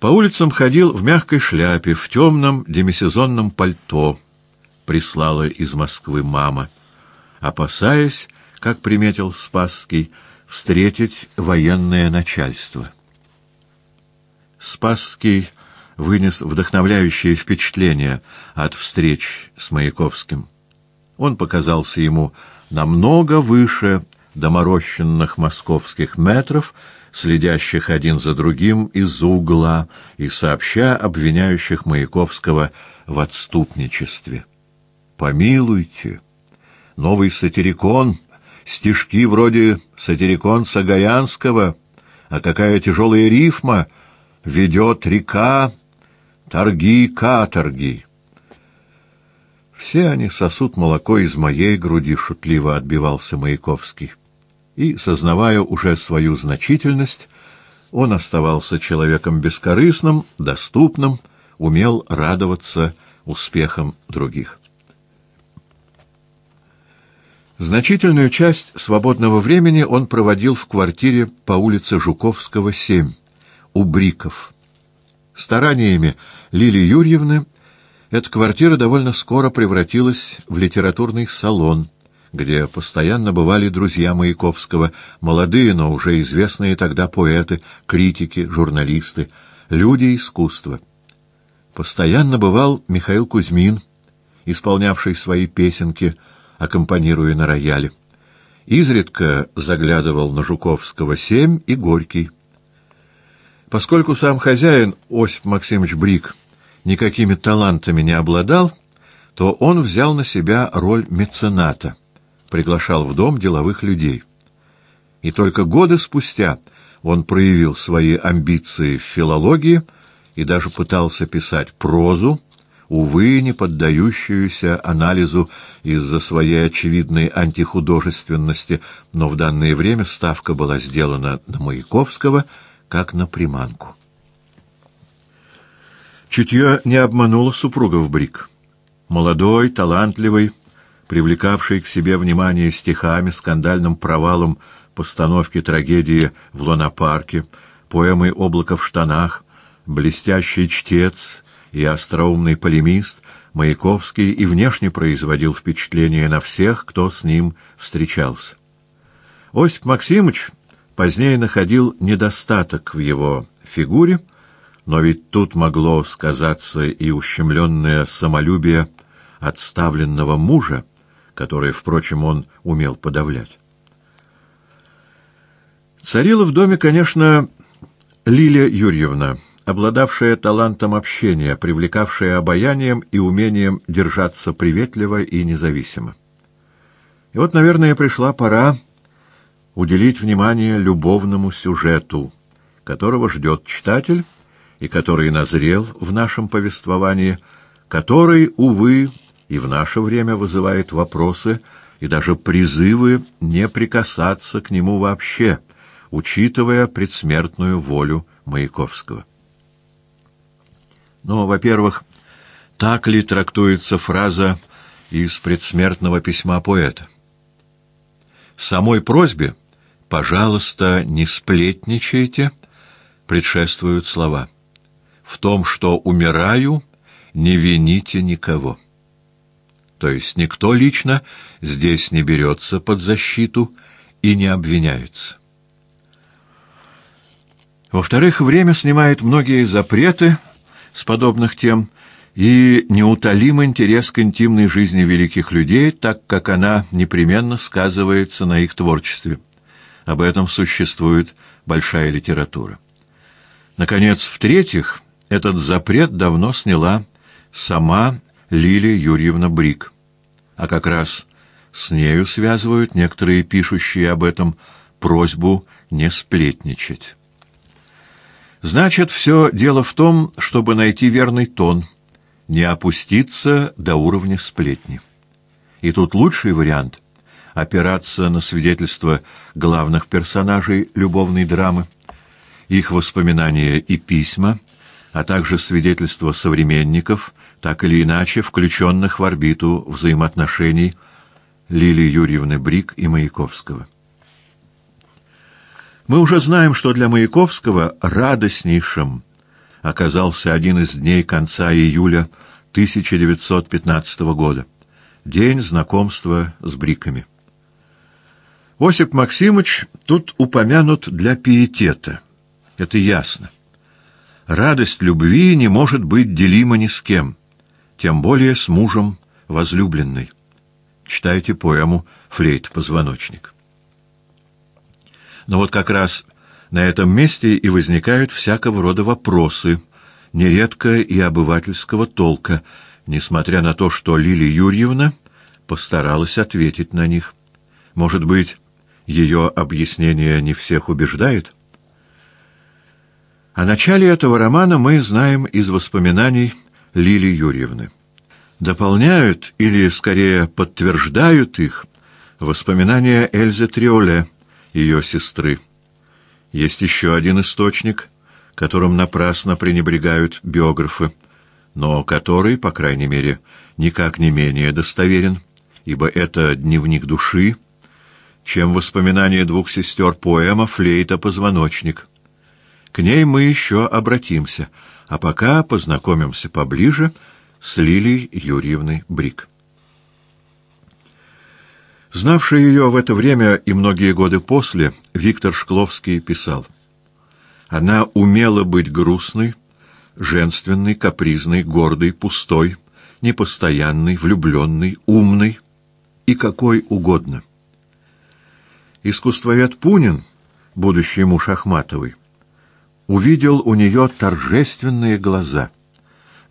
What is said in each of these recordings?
По улицам ходил в мягкой шляпе, в темном демисезонном пальто, прислала из Москвы мама, опасаясь, как приметил Спасский, встретить военное начальство. Спасский вынес вдохновляющее впечатление от встреч с Маяковским. Он показался ему намного выше доморощенных московских метров, следящих один за другим из-за угла и сообща обвиняющих Маяковского в отступничестве. «Помилуйте! Новый сатирикон, стишки вроде сатирикон Сагаянского, а какая тяжелая рифма! Ведет река, торги-каторги!» Все они сосут молоко из моей груди, шутливо отбивался Маяковский. И, сознавая уже свою значительность, он оставался человеком бескорыстным, доступным, умел радоваться успехам других. Значительную часть свободного времени он проводил в квартире по улице Жуковского, 7, у Бриков. Стараниями Лили Юрьевны эта квартира довольно скоро превратилась в литературный салон, где постоянно бывали друзья Маяковского, молодые, но уже известные тогда поэты, критики, журналисты, люди искусства. Постоянно бывал Михаил Кузьмин, исполнявший свои песенки, аккомпанируя на рояле. Изредка заглядывал на Жуковского семь и Горький. Поскольку сам хозяин Осип Максимович Брик никакими талантами не обладал, то он взял на себя роль мецената, приглашал в дом деловых людей. И только годы спустя он проявил свои амбиции в филологии и даже пытался писать прозу, увы, не поддающуюся анализу из-за своей очевидной антихудожественности, но в данное время ставка была сделана на Маяковского как на приманку. Чутье не обмануло супругов Брик. Молодой, талантливый, привлекавший к себе внимание стихами, скандальным провалом постановки трагедии в Лунопарке, поэмой «Облако в штанах», блестящий чтец и остроумный полемист, Маяковский и внешне производил впечатление на всех, кто с ним встречался. Осип Максимович позднее находил недостаток в его фигуре, но ведь тут могло сказаться и ущемленное самолюбие отставленного мужа, которое, впрочем, он умел подавлять. Царила в доме, конечно, Лилия Юрьевна, обладавшая талантом общения, привлекавшая обаянием и умением держаться приветливо и независимо. И вот, наверное, пришла пора уделить внимание любовному сюжету, которого ждет читатель, и который назрел в нашем повествовании, который, увы, и в наше время вызывает вопросы и даже призывы не прикасаться к нему вообще, учитывая предсмертную волю Маяковского. Но, во-первых, так ли трактуется фраза из предсмертного письма поэта? Самой просьбе «пожалуйста, не сплетничайте» предшествуют слова – в том, что умираю, не вините никого. То есть никто лично здесь не берется под защиту и не обвиняется. Во-вторых, время снимает многие запреты с подобных тем и неутолим интерес к интимной жизни великих людей, так как она непременно сказывается на их творчестве. Об этом существует большая литература. Наконец, в-третьих, этот запрет давно сняла сама Лилия Юрьевна Брик. А как раз с нею связывают некоторые пишущие об этом просьбу не сплетничать. Значит, все дело в том, чтобы найти верный тон, не опуститься до уровня сплетни. И тут лучший вариант — опираться на свидетельства главных персонажей любовной драмы, их воспоминания и письма — а также свидетельства современников, так или иначе включенных в орбиту взаимоотношений Лилии Юрьевны Брик и Маяковского. Мы уже знаем, что для Маяковского радостнейшим оказался один из дней конца июля 1915 года, день знакомства с бриками. Осип Максимович тут упомянут для пиетета. Это ясно. Радость любви не может быть делима ни с кем, тем более с мужем возлюбленной. Читайте поэму «Флейт-позвоночник». Но вот как раз на этом месте и возникают всякого рода вопросы, нередко и обывательского толка, несмотря на то, что Лилия Юрьевна постаралась ответить на них. Может быть, ее объяснение не всех убеждает? О начале этого романа мы знаем из воспоминаний Лилии Юрьевны. Дополняют, или скорее подтверждают их, воспоминания Эльзы Триоле, ее сестры. Есть еще один источник, которым напрасно пренебрегают биографы, но который, по крайней мере, никак не менее достоверен, ибо это дневник души, чем воспоминания двух сестер поэма «Флейта-позвоночник». К ней мы еще обратимся, а пока познакомимся поближе с Лилией Юрьевной Брик. Знавший ее в это время и многие годы после, Виктор Шкловский писал, «Она умела быть грустной, женственной, капризной, гордой, пустой, непостоянной, влюбленной, умной и какой угодно». Искусствовед Пунин, будущий муж Ахматовой, увидел у нее торжественные глаза,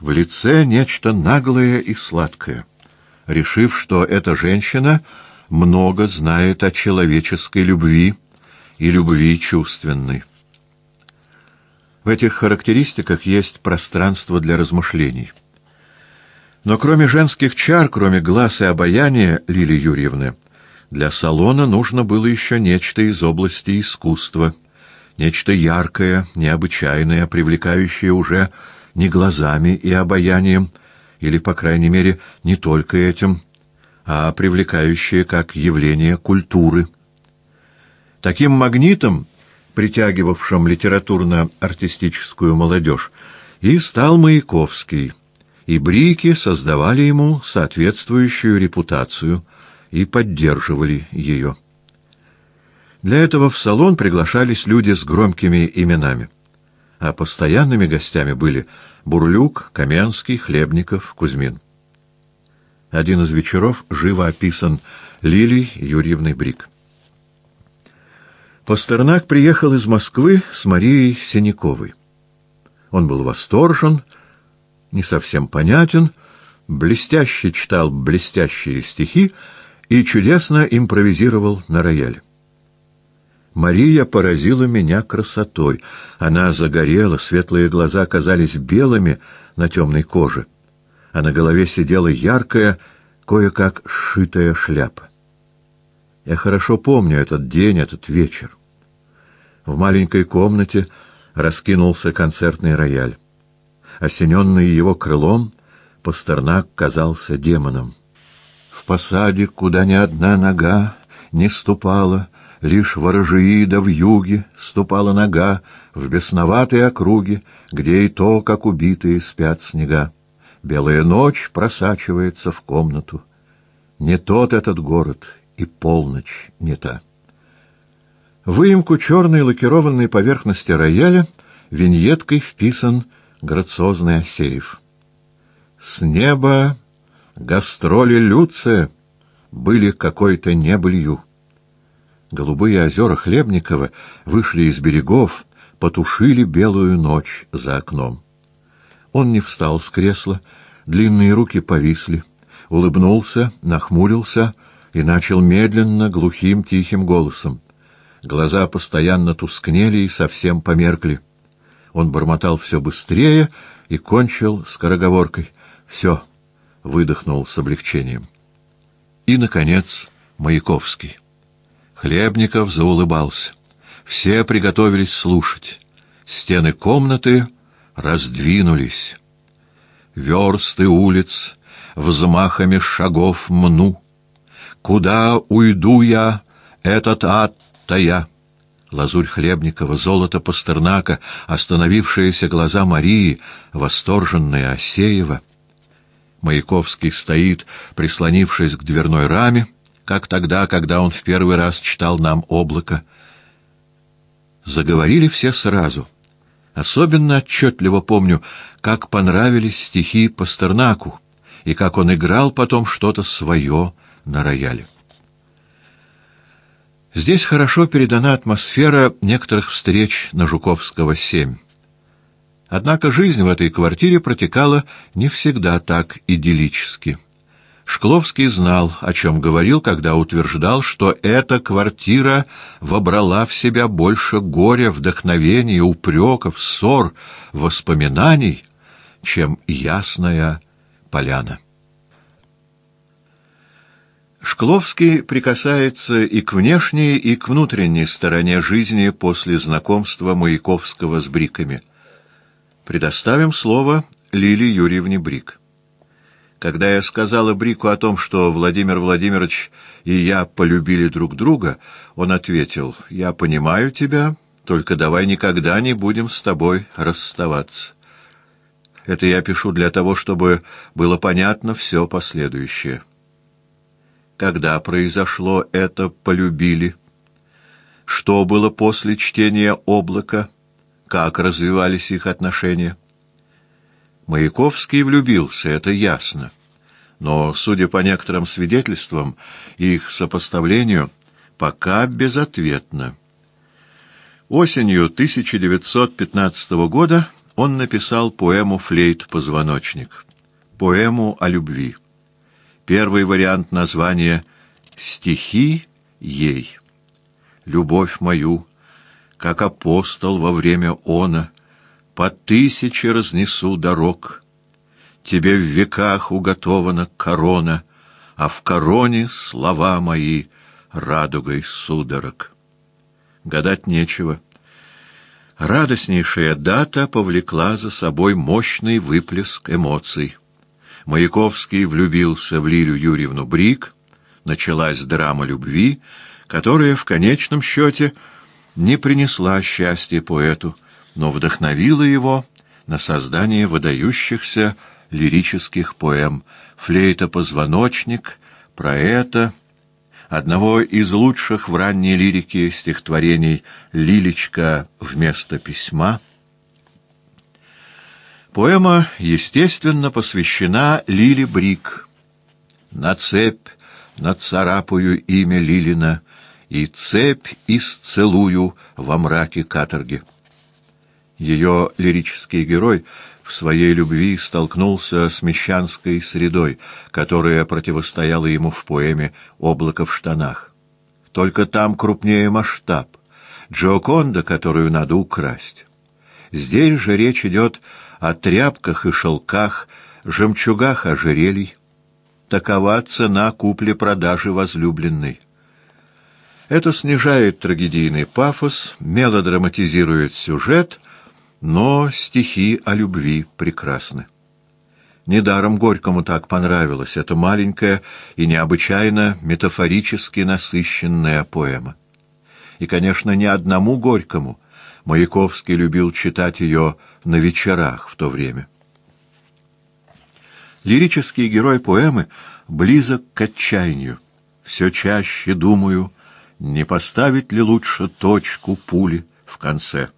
в лице нечто наглое и сладкое, решив, что эта женщина — много знает о человеческой любви и любви чувственной. В этих характеристиках есть пространство для размышлений. Но кроме женских чар, кроме глаз и обаяния Лили Юрьевны, для салона нужно было еще нечто из области искусства, нечто яркое, необычайное, привлекающее уже не глазами и обаянием, или, по крайней мере, не только этим, а привлекающее как явление культуры. Таким магнитом, притягивавшим литературно-артистическую молодежь, и стал Маяковский, и брики создавали ему соответствующую репутацию и поддерживали ее. Для этого в салон приглашались люди с громкими именами, а постоянными гостями были Бурлюк, Каменский, Хлебников, Кузьмин. Один из вечеров живо описан Лилией Юрьевной Брик. Пастернак приехал из Москвы с Марией Синяковой. Он был восторжен, не совсем понятен, блестяще читал блестящие стихи и чудесно импровизировал на рояле. Мария поразила меня красотой. Она загорела, светлые глаза казались белыми на темной коже а на голове сидела яркая, кое-как сшитая шляпа. Я хорошо помню этот день, этот вечер. В маленькой комнате раскинулся концертный рояль. Осененный его крылом, Пастернак казался демоном. В посаде, куда ни одна нога не ступала, Лишь ворожии да в юге ступала нога В бесноватой округе, где и то, как убитые, спят снега. Белая ночь просачивается в комнату. Не тот этот город, и полночь не та. Выемку черной лакированной поверхности рояля виньеткой вписан грациозный Осеев. С неба гастроли Люция были какой-то небылью. Голубые озера Хлебникова вышли из берегов, потушили белую ночь за окном. Он не встал с кресла, длинные руки повисли, улыбнулся, нахмурился и начал медленно, глухим, тихим голосом. Глаза постоянно тускнели и совсем померкли. Он бормотал все быстрее и кончил скороговоркой. «Все», — выдохнул с облегчением. И, наконец, Маяковский. Хлебников заулыбался. Все приготовились слушать. Стены комнаты раздвинулись. Версты улиц взмахами шагов мну. Куда уйду я, этот ад-то я? Лазурь Хлебникова, золото Пастернака, остановившиеся глаза Марии, восторженная Осеева. Маяковский стоит, прислонившись к дверной раме, как тогда, когда он в первый раз читал нам «Облако». Заговорили все сразу. Особенно отчетливо помню, как понравились стихи Пастернаку, и как он играл потом что-то свое на рояле. Здесь хорошо передана атмосфера некоторых встреч на Жуковского 7. Однако жизнь в этой квартире протекала не всегда так идиллически. Шкловский знал, о чем говорил, когда утверждал, что эта квартира вобрала в себя больше горя, вдохновения, упреков, ссор, воспоминаний, чем ясная поляна. Шкловский прикасается и к внешней, и к внутренней стороне жизни после знакомства Маяковского с Бриками. Предоставим слово Лиле Юрьевне Брик. Когда я сказала Брику о том, что Владимир Владимирович и я полюбили друг друга, он ответил, «Я понимаю тебя, только давай никогда не будем с тобой расставаться». Это я пишу для того, чтобы было понятно все последующее. Когда произошло это «полюбили»? Что было после чтения «Облака»? Как развивались их отношения? Маяковский влюбился, это ясно. Но, судя по некоторым свидетельствам, их сопоставлению пока безответно. Осенью 1915 года он написал поэму «Флейт-позвоночник», поэму о любви. Первый вариант названия «Стихи ей». «Любовь мою, как апостол во время она, по тысяче разнесу дорог. Тебе в веках уготована корона, а в короне слова мои радугой судорог». Гадать нечего. Радостнейшая дата повлекла за собой мощный выплеск эмоций. Маяковский влюбился в Лилю Юрьевну Брик, началась драма любви, которая в конечном счете не принесла счастья поэту, но вдохновила его на создание выдающихся лирических поэм «Флейта-позвоночник», «Про это», одного из лучших в ранней лирике стихотворений «Лилечка вместо письма». Поэма, естественно, посвящена Лиле Брик. На цепь нацарапаю имя Лилина и цепь исцелую во мраке каторги. Ее лирический герой — в своей любви столкнулся с мещанской средой, которая противостояла ему в поэме «Облако в штанах». Только там крупнее масштаб, Джоконда, которую надо украсть. Здесь же речь идет о тряпках и шелках, жемчугах ожерелий. Такова цена купли-продажи возлюбленной. Это снижает трагедийный пафос, мелодраматизирует сюжет — но стихи о любви прекрасны. Недаром Горькому так понравилась эта маленькая и необычайно метафорически насыщенная поэма. И, конечно, не одному Горькому. Маяковский любил читать ее на вечерах в то время. Лирический герой поэмы близок к отчаянию. Все чаще думаю, не поставить ли лучше точку пули в конце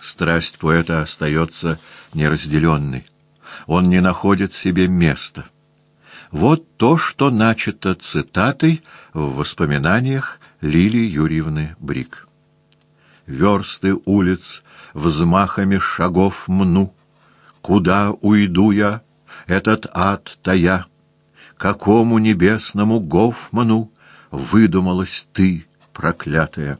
страсть поэта остается неразделенной. Он не находит себе места. Вот то, что начато цитатой в воспоминаниях Лилии Юрьевны Брик. «Версты улиц взмахами шагов мну. Куда уйду я, этот ад тая? Какому небесному Гофману выдумалась ты, проклятая?»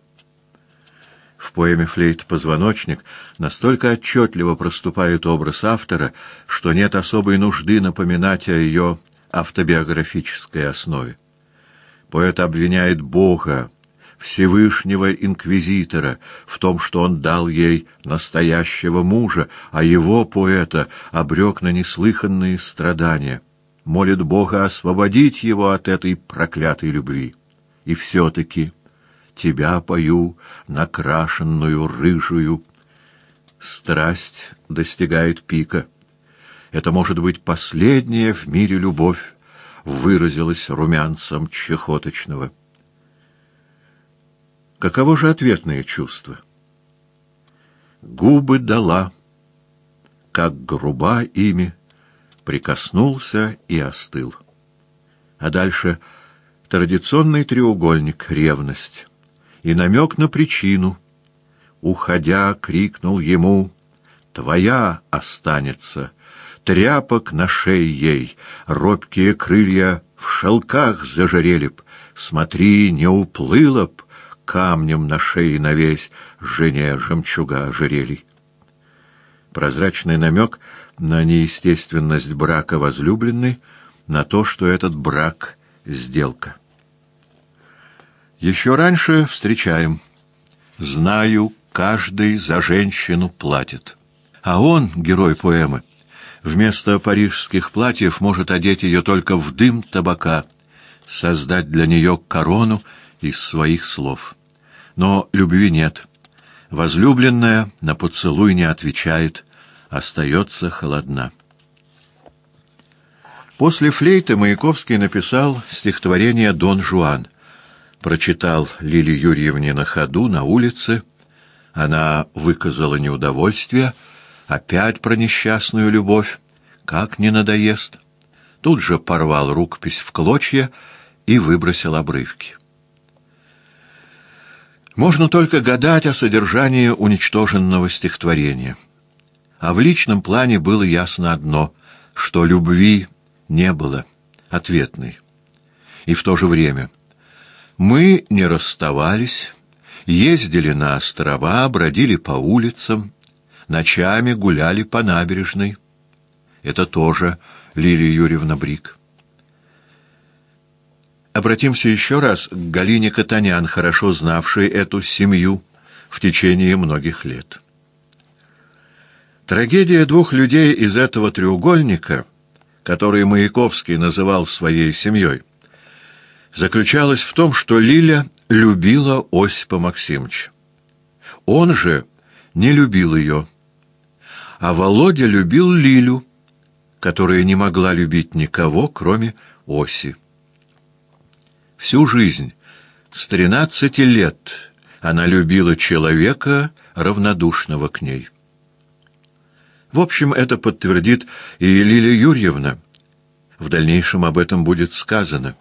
В поэме «Флейт-позвоночник» настолько отчетливо проступает образ автора, что нет особой нужды напоминать о ее автобиографической основе. Поэт обвиняет Бога, Всевышнего Инквизитора, в том, что он дал ей настоящего мужа, а его, поэта, обрек на неслыханные страдания. Молит Бога освободить его от этой проклятой любви. И все-таки тебя пою, накрашенную рыжую. Страсть достигает пика. Это может быть последняя в мире любовь, выразилась румянцем чехоточного. Каково же ответное чувство? Губы дала, как груба ими, прикоснулся и остыл. А дальше традиционный треугольник — ревность и намек на причину. Уходя, крикнул ему «Твоя останется!» Тряпок на шее ей, робкие крылья в шелках зажарели б. Смотри, не уплыла б камнем на шее навесь жене жемчуга ожерелий. Прозрачный намек на неестественность брака возлюбленной, на то, что этот брак — сделка. Еще раньше встречаем. Знаю, каждый за женщину платит. А он, герой поэмы, вместо парижских платьев может одеть ее только в дым табака, создать для нее корону из своих слов. Но любви нет. Возлюбленная на поцелуй не отвечает, остается холодна. После флейты Маяковский написал стихотворение «Дон Жуан», прочитал Лиле Юрьевне на ходу, на улице. Она выказала неудовольствие, опять про несчастную любовь, как не надоест. Тут же порвал рукопись в клочья и выбросил обрывки. Можно только гадать о содержании уничтоженного стихотворения. А в личном плане было ясно одно, что любви не было, ответной. И в то же время мы не расставались, ездили на острова, бродили по улицам, ночами гуляли по набережной. Это тоже Лилия Юрьевна Брик. Обратимся еще раз к Галине Катанян, хорошо знавшей эту семью в течение многих лет. Трагедия двух людей из этого треугольника, который Маяковский называл своей семьей, заключалась в том, что Лиля любила Осипа Максимовича. Он же не любил ее, а Володя любил Лилю, которая не могла любить никого, кроме Оси. Всю жизнь, с тринадцати лет, она любила человека, равнодушного к ней. В общем, это подтвердит и Лилия Юрьевна. В дальнейшем об этом будет сказано.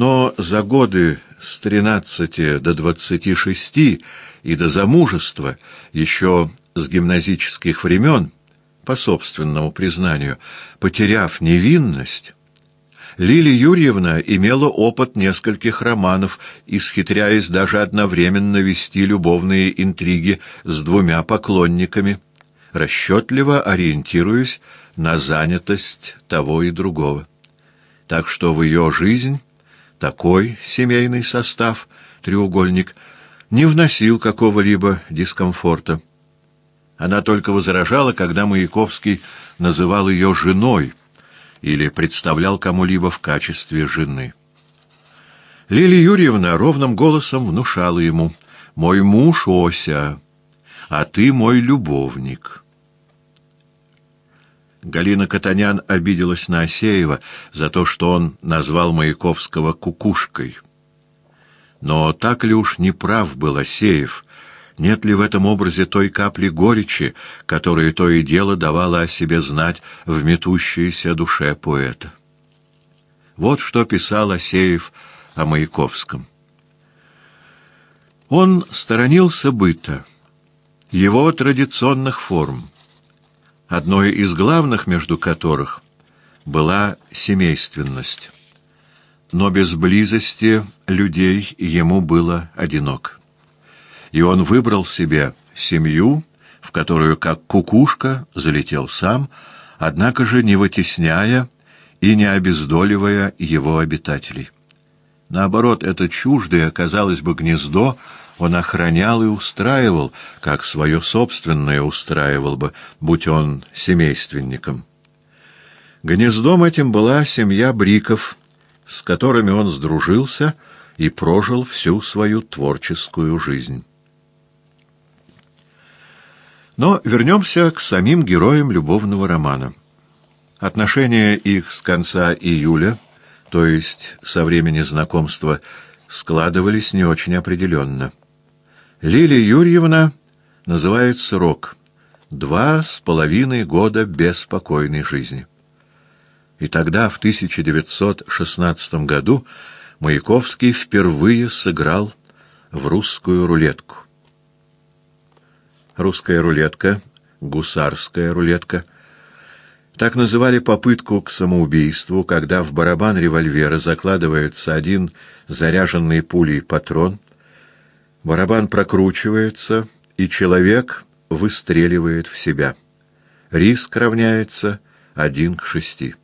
Но за годы с тринадцати до двадцати шести и до замужества, еще с гимназических времен, по собственному признанию, потеряв невинность, Лилия Юрьевна имела опыт нескольких романов, исхитряясь даже одновременно вести любовные интриги с двумя поклонниками, расчетливо ориентируясь на занятость того и другого. Так что в ее жизнь такой семейный состав, треугольник, не вносил какого-либо дискомфорта. Она только возражала, когда Маяковский называл ее женой или представлял кому-либо в качестве жены. Лилия Юрьевна ровным голосом внушала ему «Мой муж Ося, а ты мой любовник». Галина Катанян обиделась на Осеева за то, что он назвал Маяковского кукушкой. Но так ли уж не прав был Осеев? Нет ли в этом образе той капли горечи, которая то и дело давала о себе знать в метущейся душе поэта? Вот что писал Осеев о Маяковском. Он сторонился быта, его традиционных форм, одной из главных между которых была семейственность. Но без близости людей ему было одинок. И он выбрал себе семью, в которую, как кукушка, залетел сам, однако же не вытесняя и не обездоливая его обитателей. Наоборот, это чуждое, казалось бы, гнездо он охранял и устраивал, как свое собственное устраивал бы, будь он семейственником. Гнездом этим была семья Бриков, с которыми он сдружился и прожил всю свою творческую жизнь. Но вернемся к самим героям любовного романа. Отношения их с конца июля, то есть со времени знакомства, складывались не очень определенно. Лилия Юрьевна называет срок — два с половиной года беспокойной жизни. И тогда, в 1916 году, Маяковский впервые сыграл в русскую рулетку. Русская рулетка, гусарская рулетка — так называли попытку к самоубийству, когда в барабан револьвера закладывается один заряженный пулей патрон, барабан прокручивается, и человек выстреливает в себя. Риск равняется один к шести.